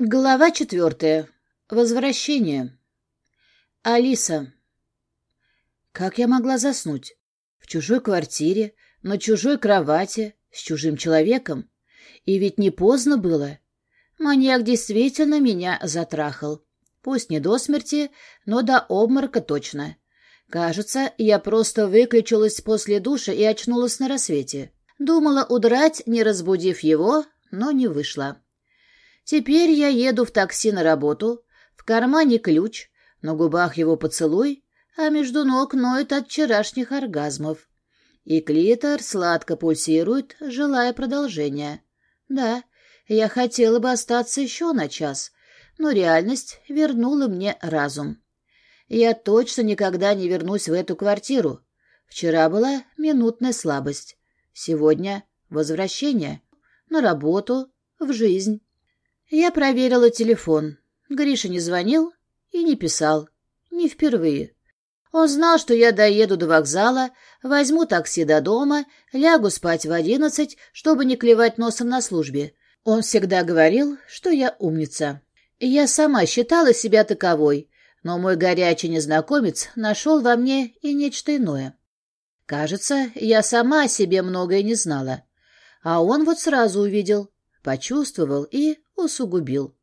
Глава четвертая. Возвращение. Алиса. Как я могла заснуть? В чужой квартире, на чужой кровати, с чужим человеком? И ведь не поздно было. Маньяк действительно меня затрахал. Пусть не до смерти, но до обморока точно. Кажется, я просто выключилась после душа и очнулась на рассвете. Думала удрать, не разбудив его, но не вышло. Теперь я еду в такси на работу, в кармане ключ, на губах его поцелуй, а между ног ноет от вчерашних оргазмов. И клитор сладко пульсирует, желая продолжения. Да, я хотела бы остаться еще на час, но реальность вернула мне разум. Я точно никогда не вернусь в эту квартиру. Вчера была минутная слабость. Сегодня — возвращение. На работу, в жизнь. Я проверила телефон. Гриша не звонил и не писал. Не впервые. Он знал, что я доеду до вокзала, возьму такси до дома, лягу спать в одиннадцать, чтобы не клевать носом на службе. Он всегда говорил, что я умница. Я сама считала себя таковой, но мой горячий незнакомец нашел во мне и нечто иное. Кажется, я сама о себе многое не знала. А он вот сразу увидел, почувствовал и усугубил.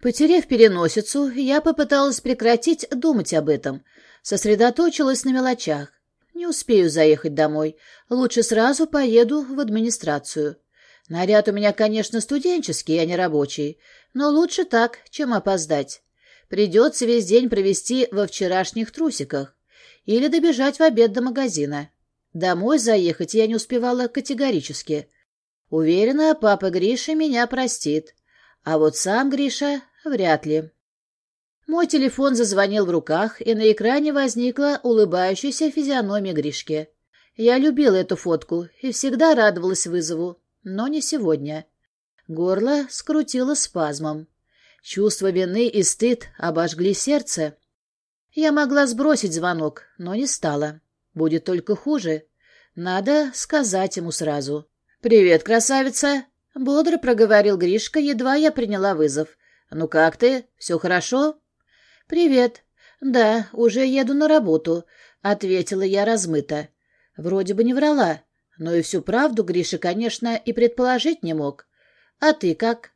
Потерев переносицу, я попыталась прекратить думать об этом, сосредоточилась на мелочах. Не успею заехать домой, лучше сразу поеду в администрацию. Наряд у меня, конечно, студенческий, а не рабочий, но лучше так, чем опоздать. Придется весь день провести во вчерашних трусиках или добежать в обед до магазина. Домой заехать я не успевала категорически. Уверена, папа Гриша меня простит. А вот сам Гриша вряд ли. Мой телефон зазвонил в руках, и на экране возникла улыбающаяся физиономия Гришки. Я любила эту фотку и всегда радовалась вызову, но не сегодня. Горло скрутило спазмом. Чувство вины и стыд обожгли сердце. Я могла сбросить звонок, но не стала. Будет только хуже. Надо сказать ему сразу. «Привет, красавица!» Бодро проговорил Гришка, едва я приняла вызов. «Ну как ты? Все хорошо?» «Привет. Да, уже еду на работу», — ответила я размыто. Вроде бы не врала, но и всю правду Гриша, конечно, и предположить не мог. «А ты как?»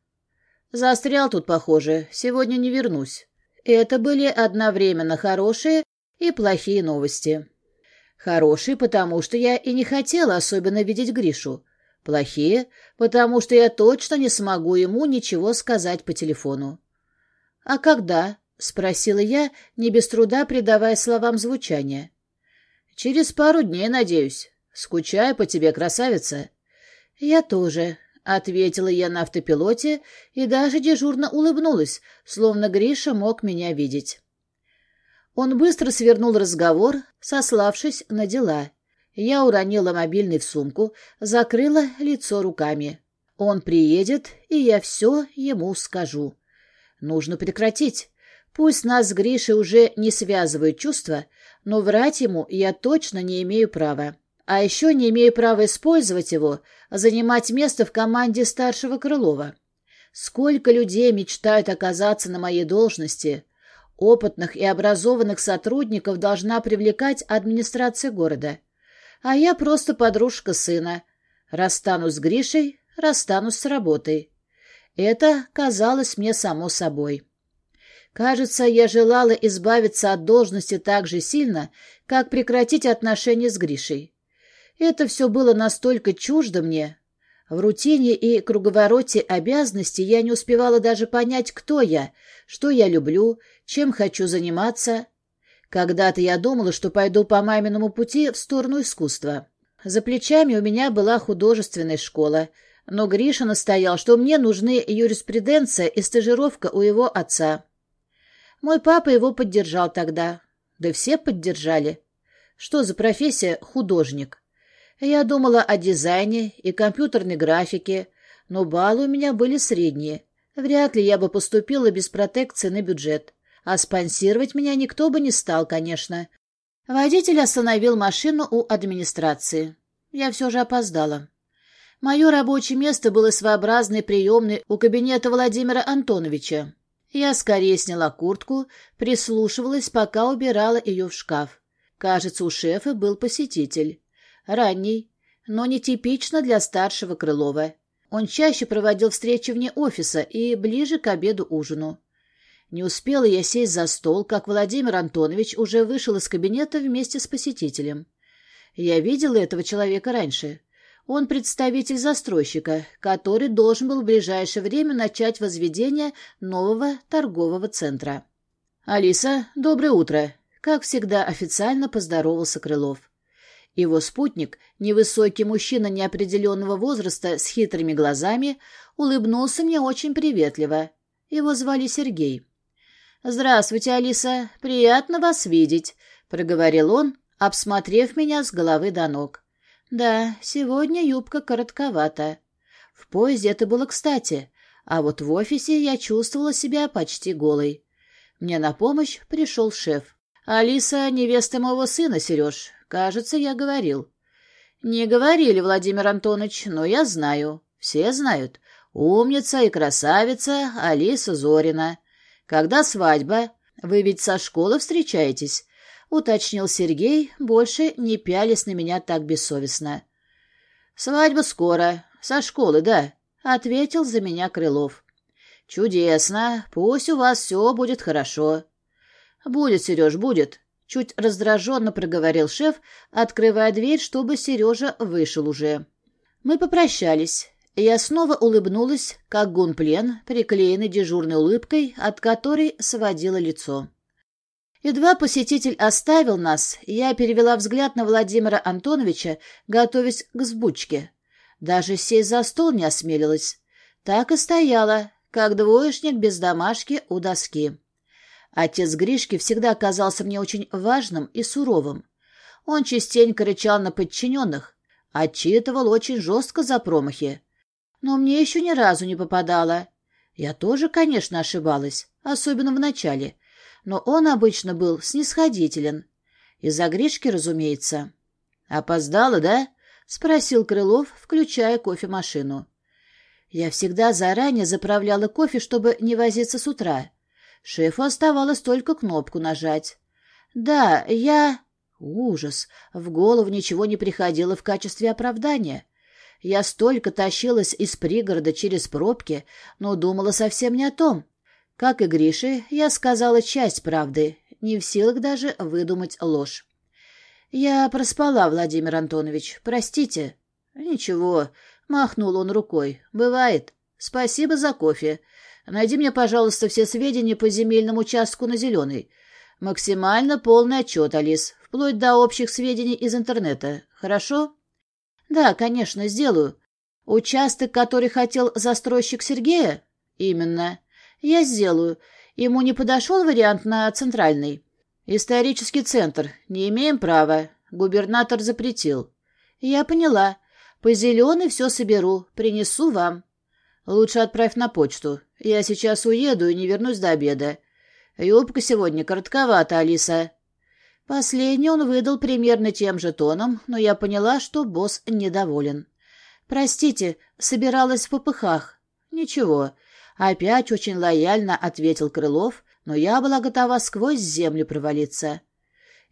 «Застрял тут, похоже. Сегодня не вернусь». Это были одновременно хорошие и плохие новости. Хорошие, потому что я и не хотела особенно видеть Гришу. Плохие, потому что я точно не смогу ему ничего сказать по телефону. — А когда? — спросила я, не без труда придавая словам звучание. — Через пару дней, надеюсь. Скучаю по тебе, красавица. — Я тоже, — ответила я на автопилоте и даже дежурно улыбнулась, словно Гриша мог меня видеть. Он быстро свернул разговор, сославшись на дела. Я уронила мобильный в сумку, закрыла лицо руками. Он приедет, и я все ему скажу. Нужно прекратить. Пусть нас с Гришей уже не связывают чувства, но врать ему я точно не имею права. А еще не имею права использовать его, занимать место в команде старшего Крылова. Сколько людей мечтают оказаться на моей должности. Опытных и образованных сотрудников должна привлекать администрация города а я просто подружка сына. Расстанусь с Гришей, расстанусь с работой. Это казалось мне само собой. Кажется, я желала избавиться от должности так же сильно, как прекратить отношения с Гришей. Это все было настолько чуждо мне. В рутине и круговороте обязанностей я не успевала даже понять, кто я, что я люблю, чем хочу заниматься, когда-то я думала, что пойду по маминому пути в сторону искусства. За плечами у меня была художественная школа, но Гриша настоял, что мне нужны юриспруденция и стажировка у его отца. Мой папа его поддержал тогда. Да все поддержали. Что за профессия художник? Я думала о дизайне и компьютерной графике, но баллы у меня были средние. Вряд ли я бы поступила без протекции на бюджет. А спонсировать меня никто бы не стал, конечно. Водитель остановил машину у администрации. Я все же опоздала. Мое рабочее место было своеобразной приемной у кабинета Владимира Антоновича. Я скорее сняла куртку, прислушивалась, пока убирала ее в шкаф. Кажется, у шефа был посетитель. Ранний, но нетипично для старшего Крылова. Он чаще проводил встречи вне офиса и ближе к обеду-ужину. Не успела я сесть за стол, как Владимир Антонович уже вышел из кабинета вместе с посетителем. Я видела этого человека раньше. Он представитель застройщика, который должен был в ближайшее время начать возведение нового торгового центра. «Алиса, доброе утро!» Как всегда официально поздоровался Крылов. Его спутник, невысокий мужчина неопределенного возраста с хитрыми глазами, улыбнулся мне очень приветливо. Его звали Сергей. «Здравствуйте, Алиса. Приятно вас видеть», — проговорил он, обсмотрев меня с головы до ног. «Да, сегодня юбка коротковата. В поезде это было кстати, а вот в офисе я чувствовала себя почти голой. Мне на помощь пришел шеф. «Алиса — невеста моего сына, Сереж. Кажется, я говорил». «Не говорили, Владимир Антонович, но я знаю. Все знают. Умница и красавица Алиса Зорина. Когда свадьба? Вы ведь со школы встречаетесь?» — уточнил Сергей, больше не пялись на меня так бессовестно. «Свадьба скоро. Со школы, да», — ответил за меня Крылов. «Чудесно. Пусть у вас все будет хорошо. «Будет, Сереж, будет», — чуть раздраженно проговорил шеф, открывая дверь, чтобы Сережа вышел уже. Мы попрощались. Я снова улыбнулась, как гунплен, приклеенный дежурной улыбкой, от которой сводило лицо. Едва посетитель оставил нас, я перевела взгляд на Владимира Антоновича, готовясь к сбучке. Даже сесть за стол не осмелилась. Так и стояла, как двоечник без домашки у доски. Отец Гришки всегда казался мне очень важным и суровым. Он частенько рычал на подчиненных, отчитывал очень жестко за промахи. Но мне еще ни разу не попадало. Я тоже, конечно, ошибалась, особенно в начале, но он обычно был снисходителен. Из-за Гришки, разумеется. «Опоздала, да?» — спросил Крылов, включая кофемашину. Я всегда заранее заправляла кофе, чтобы не возиться с утра. Шефу оставалось только кнопку нажать. «Да, я...» Ужас! В голову ничего не приходило в качестве оправдания. Я столько тащилась из пригорода через пробки, но думала совсем не о том. Как и Грише, я сказала часть правды, не в силах даже выдумать ложь. «Я проспала, Владимир Антонович. Простите». «Ничего», — махнул он рукой. «Бывает. Спасибо за кофе. Найди мне, пожалуйста, все сведения по земельному участку на Зеленый. Максимально полный отчет, Алис, вплоть до общих сведений из интернета. Хорошо? Да, конечно, сделаю. Участок, который хотел застройщик Сергея? Именно. Я сделаю. Ему не подошел вариант на центральный? Исторический центр. Не имеем права. Губернатор запретил. Я поняла. По зеленой все соберу. Принесу вам. Лучше отправь на почту. Я сейчас уеду и не вернусь до обеда. Юбка сегодня коротковата, Алиса. Последний он выдал примерно тем же тоном, но я поняла, что босс недоволен. «Простите, собиралась в попыхах». «Ничего». Опять очень лояльно ответил Крылов, но я была готова сквозь землю провалиться.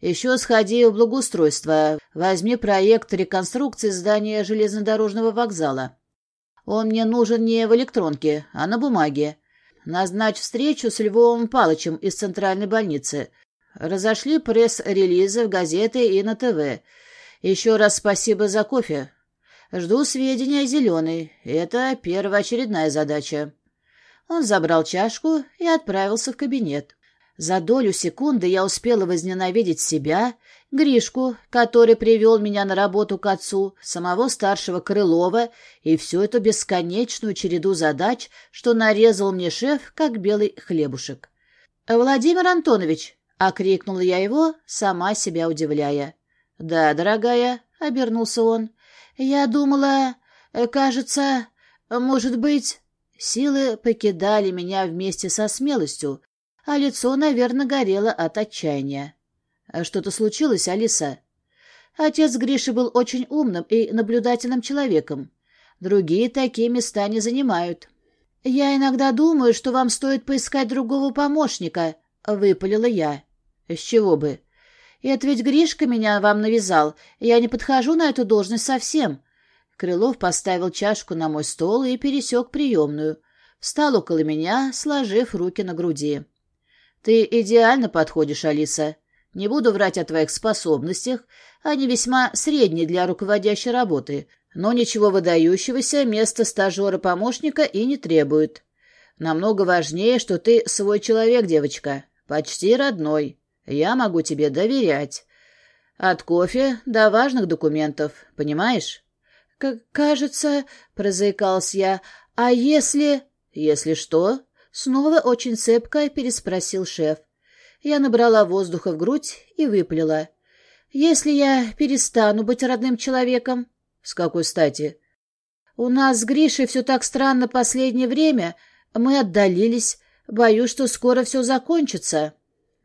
«Еще сходи в благоустройство. Возьми проект реконструкции здания железнодорожного вокзала. Он мне нужен не в электронке, а на бумаге. Назначь встречу с Львовым Палычем из центральной больницы. Разошли пресс-релизы в газеты и на ТВ. Еще раз спасибо за кофе. Жду сведения о зеленой. Это первоочередная задача. Он забрал чашку и отправился в кабинет. За долю секунды я успела возненавидеть себя, Гришку, который привел меня на работу к отцу, самого старшего Крылова и всю эту бесконечную череду задач, что нарезал мне шеф, как белый хлебушек. «Владимир Антонович!» — окрикнула я его, сама себя удивляя. «Да, дорогая», — обернулся он. «Я думала... Кажется... Может быть...» Силы покидали меня вместе со смелостью, а лицо, наверное, горело от отчаяния. «Что-то случилось, Алиса?» Отец Гриши был очень умным и наблюдательным человеком. Другие такие места не занимают. «Я иногда думаю, что вам стоит поискать другого помощника», — выпалила я. «С чего бы?» «Это ведь Гришка меня вам навязал. Я не подхожу на эту должность совсем». Крылов поставил чашку на мой стол и пересек приемную. Встал около меня, сложив руки на груди. «Ты идеально подходишь, Алиса. Не буду врать о твоих способностях. Они весьма средние для руководящей работы, но ничего выдающегося место стажера-помощника и не требует. Намного важнее, что ты свой человек, девочка, почти родной. Я могу тебе доверять. От кофе до важных документов, понимаешь? — Кажется, — прозаикался я, — а если... — Если что? — снова очень цепко переспросил шеф. Я набрала воздуха в грудь и выплела. — Если я перестану быть родным человеком... — С какой стати? — У нас с Гришей все так странно последнее время. Мы отдалились. Боюсь, что скоро все закончится. —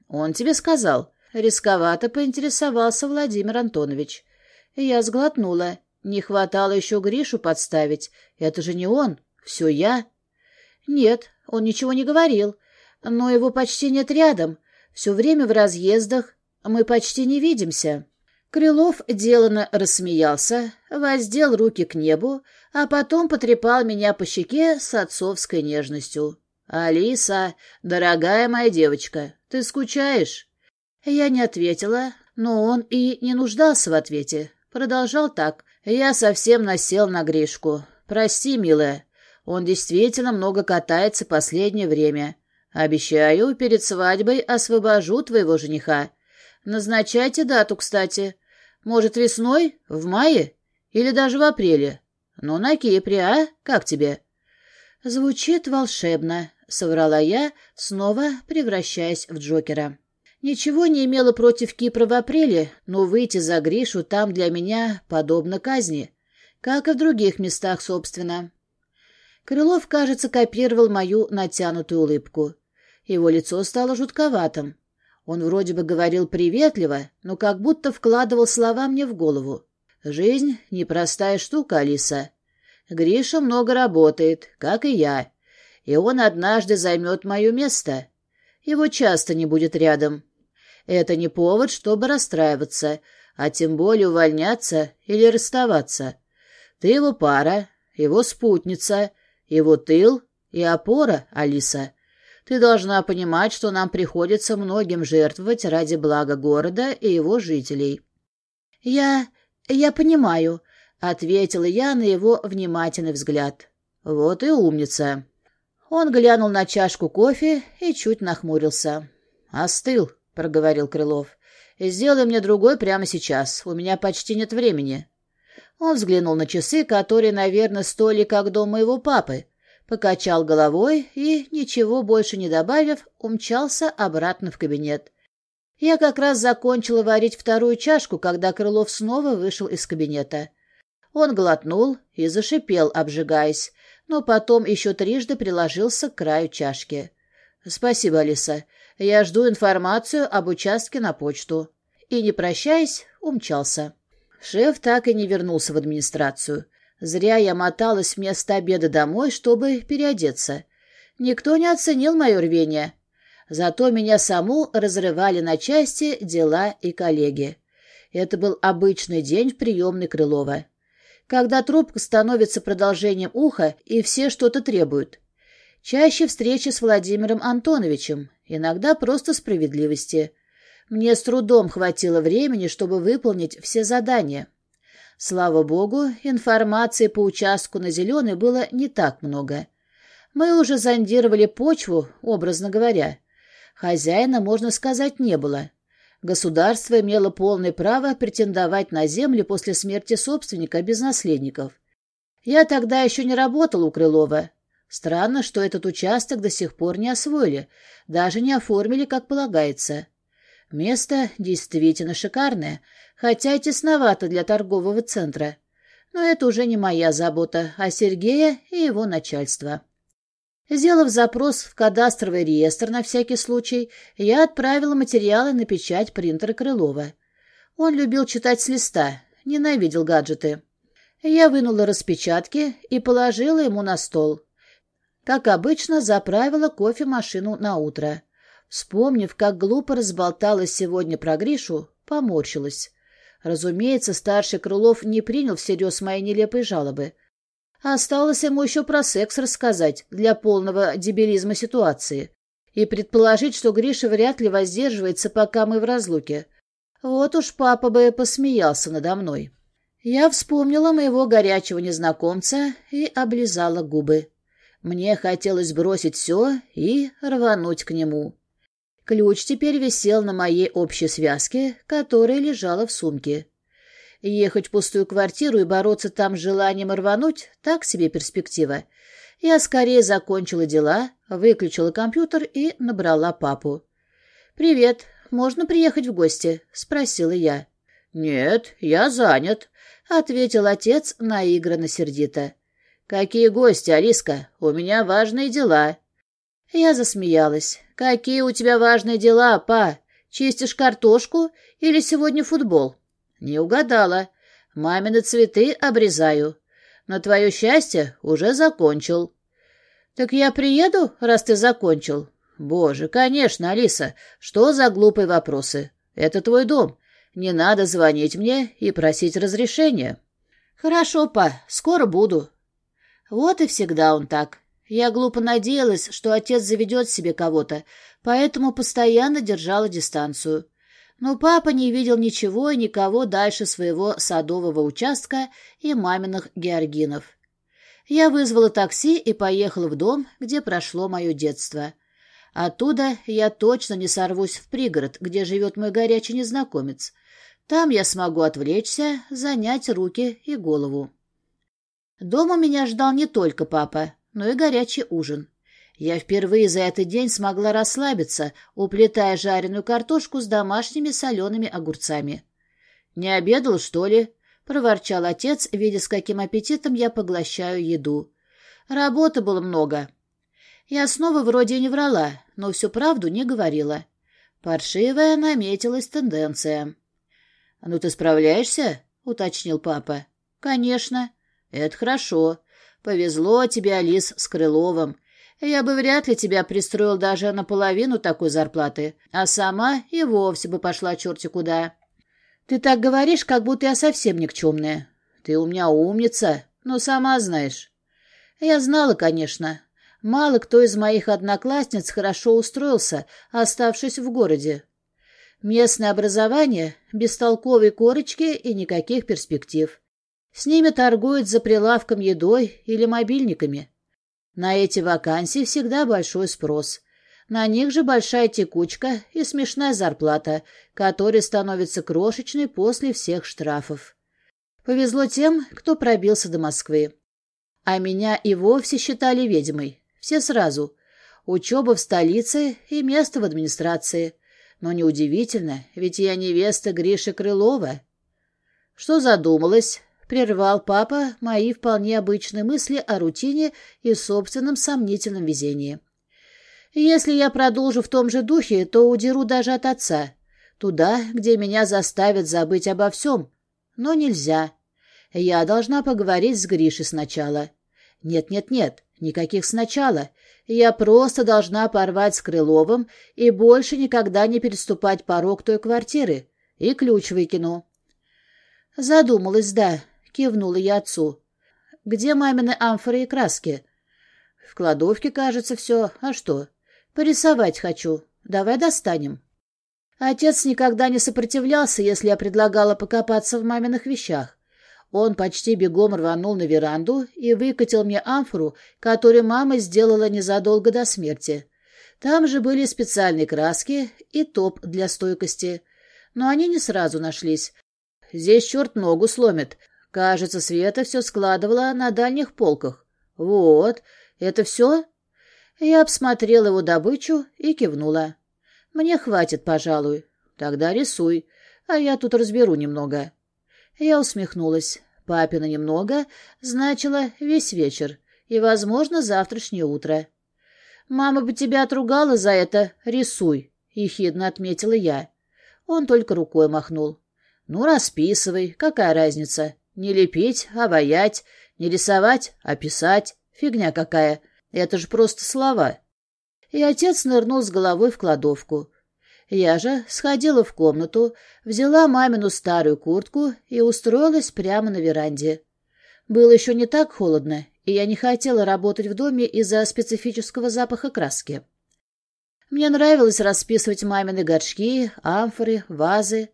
Он тебе сказал. Рисковато поинтересовался Владимир Антонович. Я сглотнула. Не хватало еще Гришу подставить. Это же не он, все я. Нет, он ничего не говорил. Но его почти нет рядом. Все время в разъездах. Мы почти не видимся. Крылов деланно рассмеялся, воздел руки к небу, а потом потрепал меня по щеке с отцовской нежностью. «Алиса, дорогая моя девочка, ты скучаешь?» Я не ответила, но он и не нуждался в ответе. Продолжал так. «Я совсем насел на Гришку. Прости, милая. Он действительно много катается последнее время. Обещаю, перед свадьбой освобожу твоего жениха. Назначайте дату, кстати. Может, весной? В мае? Или даже в апреле? Ну, на Кипре, а? Как тебе?» «Звучит волшебно», — соврала я, снова превращаясь в Джокера. Ничего не имела против Кипра в апреле, но выйти за Гришу там для меня подобно казни, как и в других местах, собственно. Крылов, кажется, копировал мою натянутую улыбку. Его лицо стало жутковатым. Он вроде бы говорил приветливо, но как будто вкладывал слова мне в голову. «Жизнь — непростая штука, Алиса. Гриша много работает, как и я, и он однажды займет мое место. Его часто не будет рядом. Это не повод, чтобы расстраиваться, а тем более увольняться или расставаться. Ты его пара, его спутница, его тыл и опора, Алиса. Ты должна понимать, что нам приходится многим жертвовать ради блага города и его жителей. Я... я понимаю, — ответила я на его внимательный взгляд. Вот и умница. Он глянул на чашку кофе и чуть нахмурился. «Остыл», — проговорил Крылов. «Сделай мне другой прямо сейчас. У меня почти нет времени». Он взглянул на часы, которые, наверное, стоили как дом моего папы, покачал головой и, ничего больше не добавив, умчался обратно в кабинет. Я как раз закончила варить вторую чашку, когда Крылов снова вышел из кабинета. Он глотнул и зашипел, обжигаясь, но потом еще трижды приложился к краю чашки. «Спасибо, Алиса. Я жду информацию об участке на почту». И, не прощаясь, умчался. Шеф так и не вернулся в администрацию. Зря я моталась вместо обеда домой, чтобы переодеться. Никто не оценил мое рвение. Зато меня саму разрывали на части дела и коллеги. Это был обычный день в приемной Крылова. Когда трубка становится продолжением уха, и все что-то требуют. Чаще встречи с Владимиром Антоновичем, иногда просто справедливости. Мне с трудом хватило времени, чтобы выполнить все задания. Слава богу, информации по участку на Зеленый было не так много. Мы уже зондировали почву, образно говоря. Хозяина, можно сказать, не было. Государство имело полное право претендовать на земли после смерти собственника без наследников. Я тогда еще не работал у Крылова. Странно, что этот участок до сих пор не освоили, даже не оформили, как полагается. Место действительно шикарное, хотя и тесновато для торгового центра. Но это уже не моя забота, а Сергея и его начальства. Сделав запрос в кадастровый реестр на всякий случай, я отправила материалы на печать принтера Крылова. Он любил читать с листа, ненавидел гаджеты. Я вынула распечатки и положила ему на стол. Как обычно, заправила кофемашину на утро. Вспомнив, как глупо разболталась сегодня про Гришу, поморщилась. Разумеется, старший Крылов не принял всерьез мои нелепые жалобы. Осталось ему еще про секс рассказать для полного дебилизма ситуации и предположить, что Гриша вряд ли воздерживается, пока мы в разлуке. Вот уж папа бы посмеялся надо мной. Я вспомнила моего горячего незнакомца и облизала губы. Мне хотелось бросить все и рвануть к нему. Ключ теперь висел на моей общей связке, которая лежала в сумке. Ехать в пустую квартиру и бороться там с желанием рвануть — так себе перспектива. Я скорее закончила дела, выключила компьютер и набрала папу. «Привет, можно приехать в гости?» — спросила я. «Нет, я занят», — ответил отец наигранно сердито. «Какие гости, Алиска? У меня важные дела». Я засмеялась. «Какие у тебя важные дела, па? Чистишь картошку или сегодня футбол?» «Не угадала. Мамины цветы обрезаю. На твое счастье уже закончил». «Так я приеду, раз ты закончил?» «Боже, конечно, Алиса. Что за глупые вопросы? Это твой дом. Не надо звонить мне и просить разрешения». «Хорошо, па, скоро буду». Вот и всегда он так. Я глупо надеялась, что отец заведет себе кого-то, поэтому постоянно держала дистанцию. Но папа не видел ничего и никого дальше своего садового участка и маминых георгинов. Я вызвала такси и поехала в дом, где прошло мое детство. Оттуда я точно не сорвусь в пригород, где живет мой горячий незнакомец. Там я смогу отвлечься, занять руки и голову. Дома меня ждал не только папа, но и горячий ужин. Я впервые за этот день смогла расслабиться, уплетая жареную картошку с домашними солеными огурцами. «Не обедал, что ли?» — проворчал отец, видя, с каким аппетитом я поглощаю еду. «Работы было много». Я снова вроде не врала, но всю правду не говорила. Паршивая наметилась тенденция. «Ну ты справляешься?» — уточнил папа. «Конечно». «Это хорошо. Повезло тебе, Алис, с Крыловым. Я бы вряд ли тебя пристроил даже наполовину такой зарплаты, а сама и вовсе бы пошла черти куда. Ты так говоришь, как будто я совсем никчемная. Ты у меня умница, но сама знаешь. Я знала, конечно. Мало кто из моих одноклассниц хорошо устроился, оставшись в городе. Местное образование, бестолковые корочки и никаких перспектив. С ними торгуют за прилавком едой или мобильниками. На эти вакансии всегда большой спрос. На них же большая текучка и смешная зарплата, которая становится крошечной после всех штрафов. Повезло тем, кто пробился до Москвы. А меня и вовсе считали ведьмой. Все сразу. Учеба в столице и место в администрации. Но неудивительно, ведь я невеста Гриши Крылова. Что задумалась? Прервал папа мои вполне обычные мысли о рутине и собственном сомнительном везении. Если я продолжу в том же духе, то удеру даже от отца. Туда, где меня заставят забыть обо всем. Но нельзя. Я должна поговорить с Гришей сначала. Нет-нет-нет, никаких сначала. Я просто должна порвать с Крыловым и больше никогда не переступать порог той квартиры. И ключ выкину. Задумалась, да, кивнула я отцу. «Где мамины амфоры и краски?» «В кладовке, кажется, все. А что?» «Порисовать хочу. Давай достанем». Отец никогда не сопротивлялся, если я предлагала покопаться в маминых вещах. Он почти бегом рванул на веранду и выкатил мне амфору, которую мама сделала незадолго до смерти. Там же были специальные краски и топ для стойкости. Но они не сразу нашлись. Здесь черт ногу сломит, Кажется, Света все складывала на дальних полках. Вот, это все? Я обсмотрела его добычу и кивнула. Мне хватит, пожалуй. Тогда рисуй, а я тут разберу немного. Я усмехнулась. Папина немного значило весь вечер и, возможно, завтрашнее утро. «Мама бы тебя отругала за это. Рисуй», — ехидно отметила я. Он только рукой махнул. «Ну, расписывай. Какая разница? Не лепить, а боять, не рисовать, а писать. Фигня какая. Это же просто слова. И отец нырнул с головой в кладовку. Я же сходила в комнату, взяла мамину старую куртку и устроилась прямо на веранде. Было еще не так холодно, и я не хотела работать в доме из-за специфического запаха краски. Мне нравилось расписывать мамины горшки, амфоры, вазы.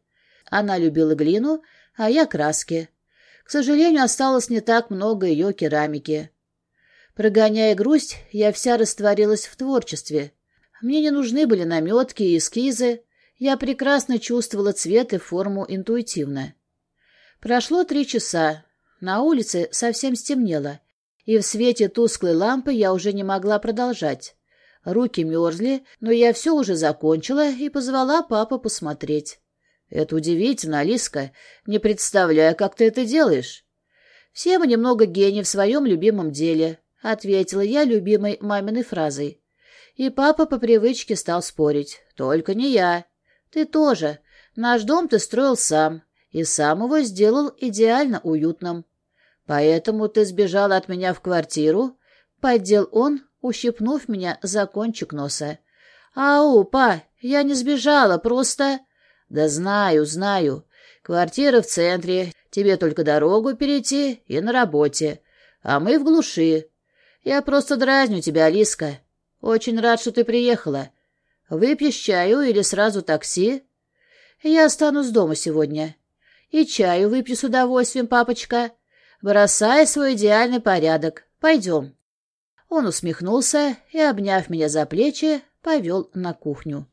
Она любила глину, а я краски. К сожалению, осталось не так много ее керамики. Прогоняя грусть, я вся растворилась в творчестве. Мне не нужны были наметки и эскизы. Я прекрасно чувствовала цвет и форму интуитивно. Прошло три часа. На улице совсем стемнело, и в свете тусклой лампы я уже не могла продолжать. Руки мерзли, но я все уже закончила и позвала папу посмотреть. «Это удивительно, Алиска. Не представляю, как ты это делаешь». «Все мы немного гений в своем любимом деле», — ответила я любимой маминой фразой. И папа по привычке стал спорить. «Только не я. Ты тоже. Наш дом ты строил сам, и сам его сделал идеально уютным. Поэтому ты сбежал от меня в квартиру?» — поддел он, ущипнув меня за кончик носа. «Ау, па, я не сбежала, просто...» «Да знаю, знаю. Квартира в центре, тебе только дорогу перейти и на работе, а мы в глуши. Я просто дразню тебя, Алиска. Очень рад, что ты приехала. Выпьешь чаю или сразу такси?» «Я останусь дома сегодня. И чаю выпью с удовольствием, папочка. Бросай свой идеальный порядок. Пойдем». Он усмехнулся и, обняв меня за плечи, повел на кухню.